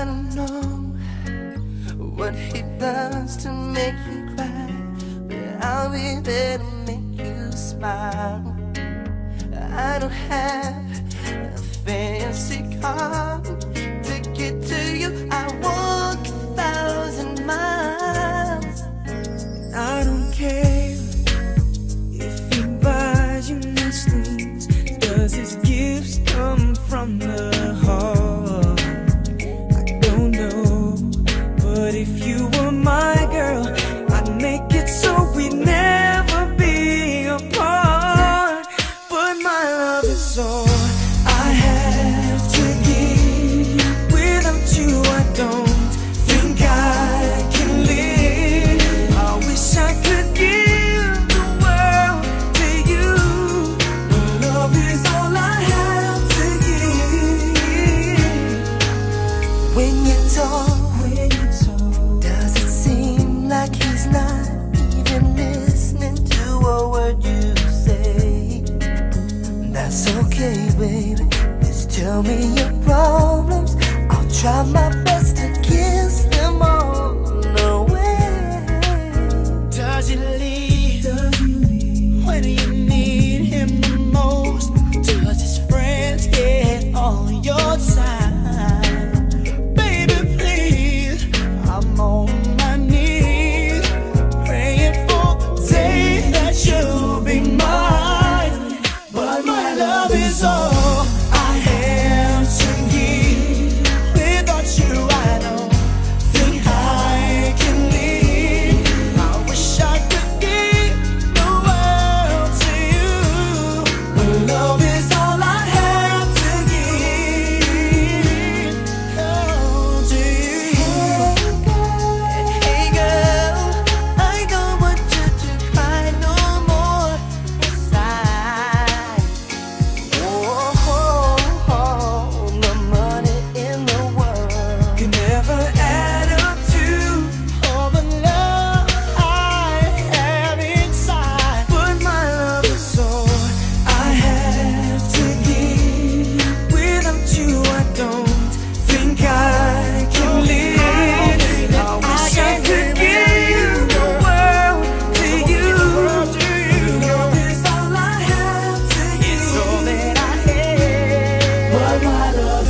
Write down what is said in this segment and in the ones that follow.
I don't know what he does to make you cry, but I'll be there to make you smile. I don't have a fancy car to get to you. I walk a thousand miles. I don't care. your problems. I'll try my best to kiss them all.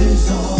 is all.